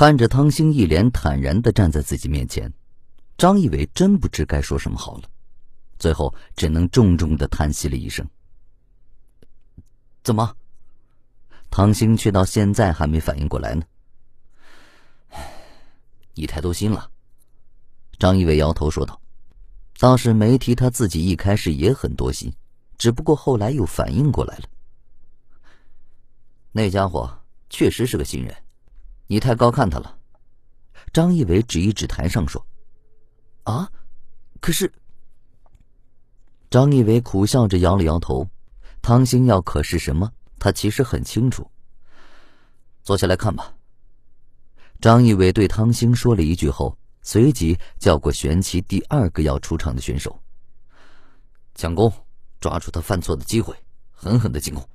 看着汤兴一脸坦然的站在自己面前，张一伟真不知该说什么好了，最后只能重重的叹息了一声。怎么？汤兴却到现在还没反应过来呢。你太多心了。张一伟摇头说道：“倒是没提他自己一开始也很多心，只不过后来又反应过来了。那家伙确实是个新人，你太高看他了。”张一伟指一指台上说：“啊，可是……”张一伟苦笑着摇了摇头。汤星要可是什么？他其实很清楚。坐下来看吧。张一伟对汤星说了一句后，随即叫过玄奇第二个要出场的选手。抢攻，抓住他犯错的机会，狠狠的进攻。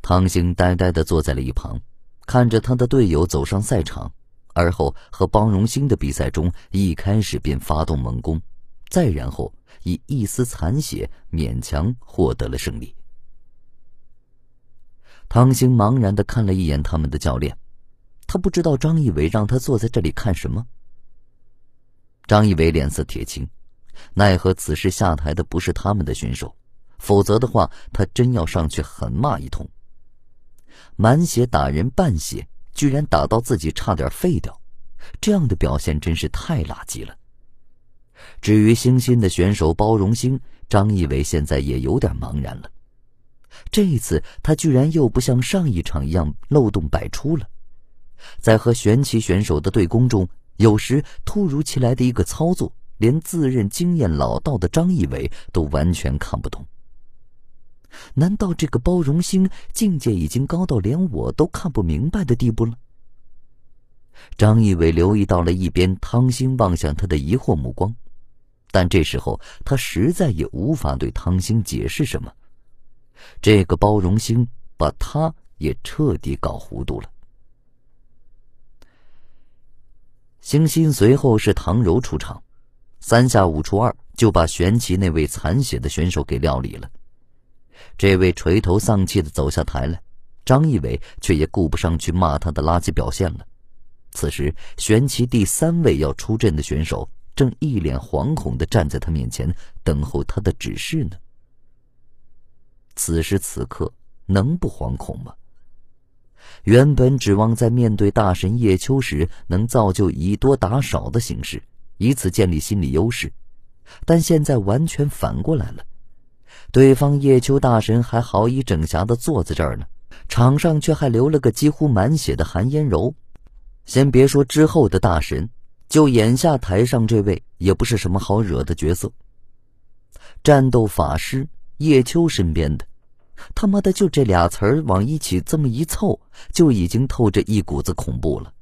汤星呆呆的坐在了一旁，看着他的队友走上赛场，而后和包荣兴的比赛中，一开始便发动猛攻，再然后以一丝残血勉强获得了胜利。唐兴茫然的看了一眼他们的教练。他不知道张一伟让他坐在这里看什么。张一伟脸色铁青，奈何此时下台的不是他们的选手，否则的话，他真要上去狠骂一通。满血打人半血，居然打到自己差点废掉，这样的表现真是太垃圾了。至于星星的选手包荣兴，张一伟现在也有点茫然了。这一次，他居然又不像上一场一样漏洞百出了。在和玄奇选手的对攻中，有时突如其来的一个操作，连自认经验老道的张一伟都完全看不懂。难道这个包容心境界已经高到连我都看不明白的地步了？张一伟留意到了一边汤兴望向他的疑惑目光，但这时候他实在也无法对汤兴解释什么。这个包容心把他也彻底搞糊涂了。星星随后是唐柔出场，三下五除二就把玄奇那位残血的选手给料理了。这位垂头丧气的走下台来，张一伟却也顾不上去骂他的垃圾表现了。此时，玄奇第三位要出阵的选手正一脸惶恐的站在他面前，等候他的指示呢。此时此刻，能不惶恐吗？原本指望在面对大神叶秋时能造就以多打少的形式，以此建立心理优势，但现在完全反过来了。对方叶秋大神还好以整侠的坐在这儿呢，场上却还留了个几乎满血的韩嫣柔。先别说之后的大神，就眼下台上这位也不是什么好惹的角色。战斗法师叶秋身边的。他妈的，就这俩词儿往一起这么一凑，就已经透着一股子恐怖了。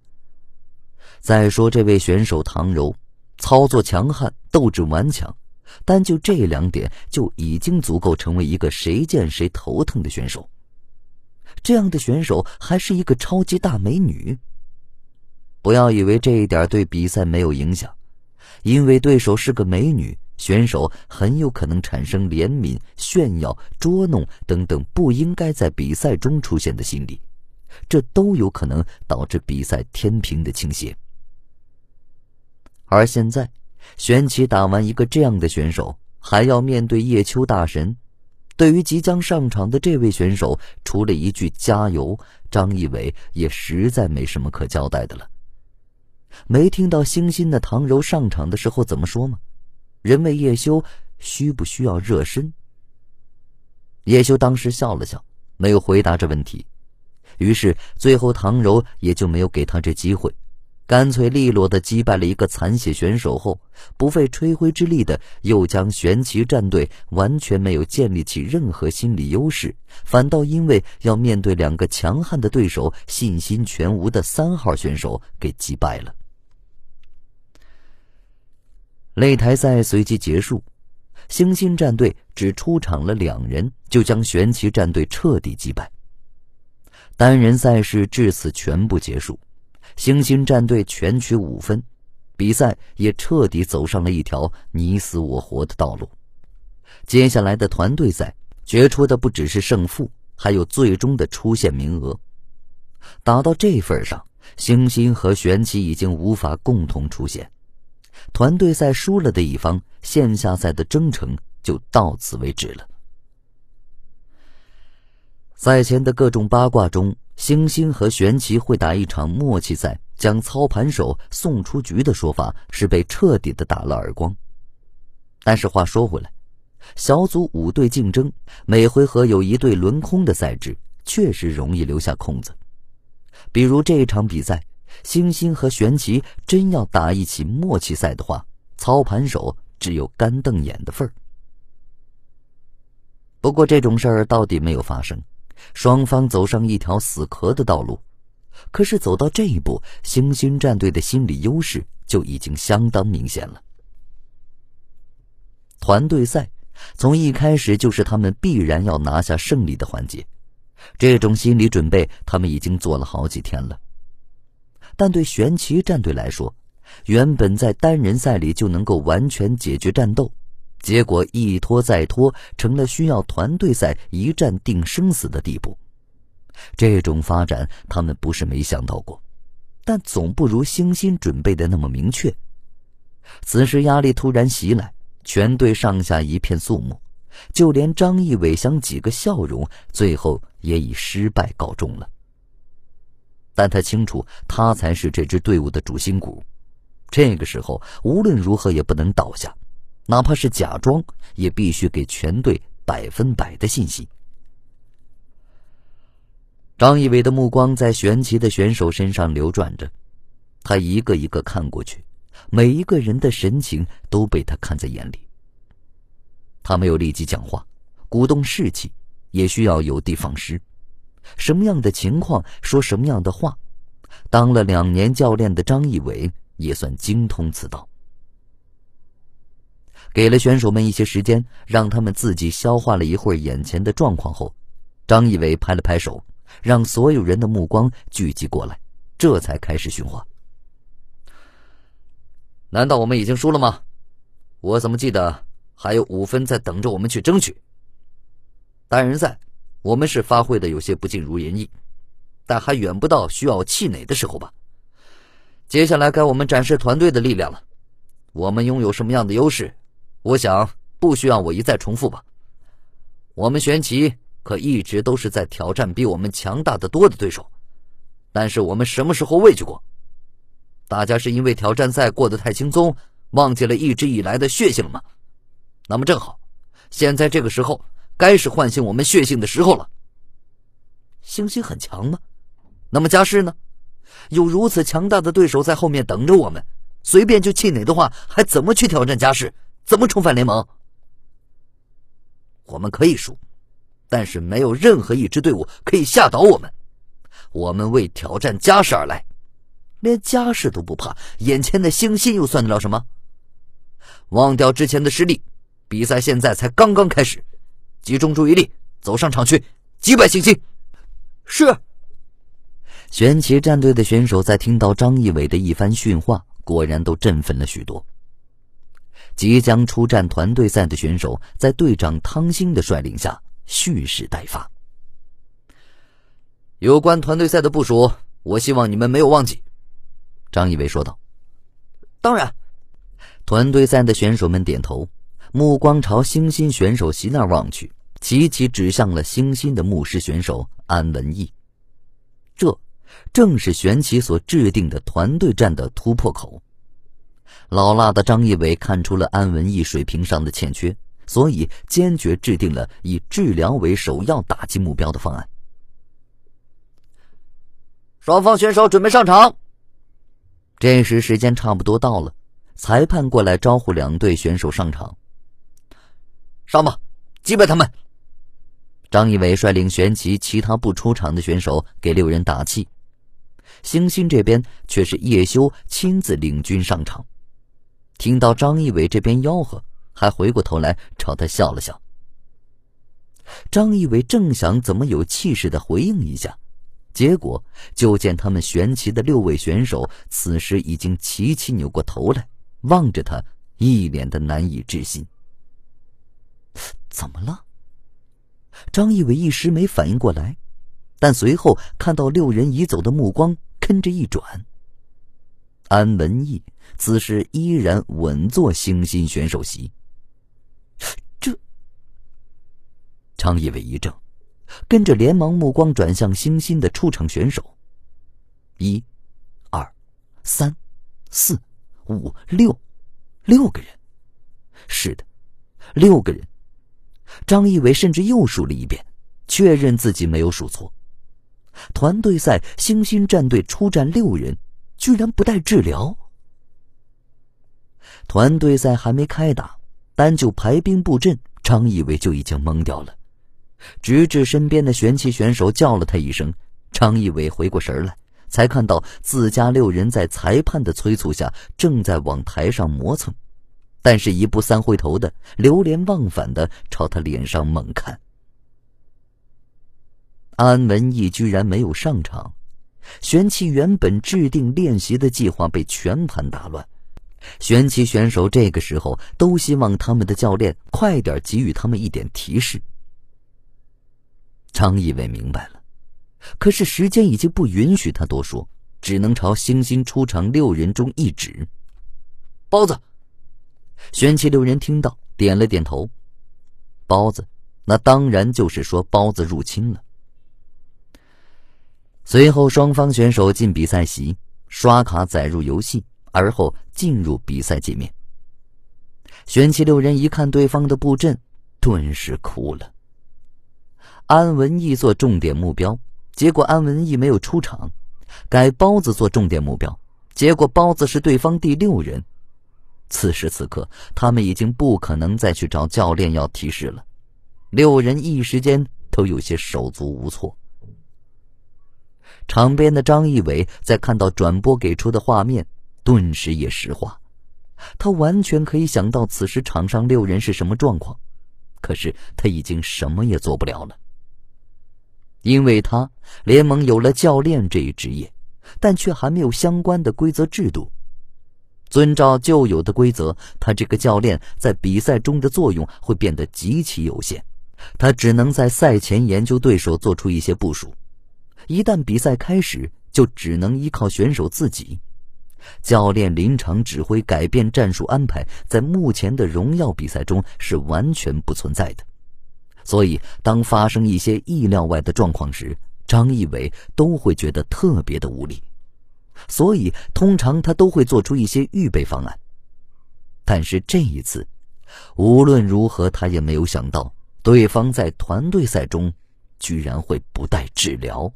再说这位选手唐柔，操作强悍，斗志顽强，单就这两点就已经足够成为一个谁见谁头疼的选手。这样的选手还是一个超级大美女。不要以为这一点对比赛没有影响，因为对手是个美女。选手很有可能产生怜悯、炫耀、捉弄等等不应该在比赛中出现的心理，这都有可能导致比赛天平的倾斜。而现在，玄奇打完一个这样的选手，还要面对叶秋大神，对于即将上场的这位选手，除了一句加油，张一伟也实在没什么可交代的了。没听到星星的唐柔上场的时候怎么说吗？人问叶修需不需要热身？叶修当时笑了笑，没有回答这问题。于是最后唐柔也就没有给他这机会，干脆利落的击败了一个残血选手后，不费吹灰之力的又将玄奇战队完全没有建立起任何心理优势，反倒因为要面对两个强悍的对手，信心全无的三号选手给击败了。擂台赛随即结束，星星战队只出场了两人，就将玄奇战队彻底击败。单人赛事至此全部结束，星星战队全取五分，比赛也彻底走上了一条你死我活的道路。接下来的团队赛决出的不只是胜负，还有最终的出线名额。打到这份上，星星和玄奇已经无法共同出现，团队赛输了的一方，线下赛的征程就到此为止了。赛前的各种八卦中，星星和玄奇会打一场默契赛，将操盘手送出局的说法是被彻底的打了耳光。但是话说回来，小组五队竞争，每回合有一队轮空的赛制，确实容易留下空子。比如这场比赛，星星和玄奇真要打一起默契赛的话，操盘手只有干瞪眼的份儿。不过这种事儿到底没有发生，双方走上一条死磕的道路。可是走到这一步，星星战队的心理优势就已经相当明显了。团队赛从一开始就是他们必然要拿下胜利的环节。这种心理准备，他们已经做了好几天了。但对玄奇战队来说，原本在单人赛里就能够完全解决战斗，结果一拖再拖，成了需要团队赛一战定生死的地步。这种发展，他们不是没想到过，但总不如星星准备的那么明确。此时压力突然袭来，全队上下一片肃穆。就连张义伟想挤个笑容，最后也以失败告终了。但他清楚，他才是这支队伍的主心骨，这个时候无论如何也不能倒下，哪怕是假装，也必须给全队百分百的信心。张一伟的目光在玄奇的选手身上流转着，他一个一个看过去，每一个人的神情都被他看在眼里。他没有立即讲话，鼓动士气也需要有的放矢。什么样的情况说什么样的话。当了两年教练的张一伟也算精通此道。给了选手们一些时间，让他们自己消化了一会儿眼前的状况后，张义伟拍了拍手，让所有人的目光聚集过来，这才开始训话。难道我们已经输了吗？我怎么记得？还有五分在等着我们去争取。单人赛，我们是发挥的有些不尽如人意，但还远不到需要气馁的时候吧。接下来该我们展示团队的力量了。我们拥有什么样的优势？我想不需要我一再重复吧。我们玄奇可一直都是在挑战比我们强大的多的对手，但是我们什么时候畏惧过？大家是因为挑战赛过得太轻松，忘记了一直以来的血性吗？那么正好，现在这个时候该是唤醒我们血性的时候了。星星很强吗？那么家世呢？有如此强大的对手在后面等着我们，随便就气馁的话，还怎么去挑战家世？怎么重返联盟？我们可以输，但是没有任何一支队伍可以吓倒我们。我们为挑战家世而来，连家世都不怕，眼前的星星又算得了什么？忘掉之前的失利。比赛现在才刚刚开始，集中注意力，走上场去，击败星星。是。玄奇战队的选手在听到张义伟的一番训话，果然都振奋了许多。即将出战团队赛的选手，在队长汤兴的率领下蓄势待发。有关团队赛的部署，我希望你们没有忘记。”张一伟说道。“当然。”团队赛的选手们点头。目光朝星星选手席那望去，齐齐指向了星星的牧师选手安文义。这正是玄奇所制定的团队战的突破口。老辣的张义伟看出了安文义水平上的欠缺，所以坚决制定了以治疗为首要打击目标的方案。双方选手准备上场。这时时间差不多到了，裁判过来招呼两队选手上场。上吧，击败他们！张一伟率领玄奇其他不出场的选手给六人打气。星星这边却是叶修亲自领军上场。听到张一伟这边吆喝，还回过头来朝他笑了笑。张一伟正想怎么有气势的回应一下，结果就见他们玄奇的六位选手此时已经齐齐扭过头来，望着他，一脸的难以置信。怎么了？张一伟一时没反应过来，但随后看到六人移走的目光，跟着一转。安文义此时依然稳坐星星选手席。这，张一伟一怔，跟着连忙目光转向星星的出场选手。一、二、三、四、五、六，六个人。是的，六个人。张一伟甚至又数了一遍，确认自己没有数错。团队赛，星星战队出战六人，居然不带治疗。团队赛还没开打，单就排兵布阵，张一伟就已经懵掉了。直至身边的玄奇选手叫了他一声，张一伟回过神来，才看到自家六人在裁判的催促下，正在往台上磨蹭。但是，一步三回头的，流连忘返的朝他脸上猛看。安文义居然没有上场，玄奇原本制定练习的计划被全盘打乱。玄奇选手这个时候都希望他们的教练快点给予他们一点提示。张一伟明白了，可是时间已经不允许他多说，只能朝星星出场六人中一指：“包子。”玄奇六人听到，点了点头。包子，那当然就是说包子入侵了。随后，双方选手进比赛席，刷卡载入游戏，而后进入比赛界面。玄奇六人一看对方的布阵，顿时哭了。安文义做重点目标，结果安文义没有出场；改包子做重点目标，结果包子是对方第六人。此时此刻，他们已经不可能再去找教练要提示了。六人一时间都有些手足无措。场边的张一伟在看到转播给出的画面，顿时也石化。他完全可以想到此时场上六人是什么状况，可是他已经什么也做不了了。因为他联盟有了教练这一职业，但却还没有相关的规则制度。遵照旧有的规则，他这个教练在比赛中的作用会变得极其有限。他只能在赛前研究对手，做出一些部署。一旦比赛开始，就只能依靠选手自己。教练临场指挥、改变战术安排，在目前的荣耀比赛中是完全不存在的。所以，当发生一些意料外的状况时，张一伟都会觉得特别的无力。所以，通常他都会做出一些预备方案。但是这一次，无论如何，他也没有想到对方在团队赛中居然会不带治疗。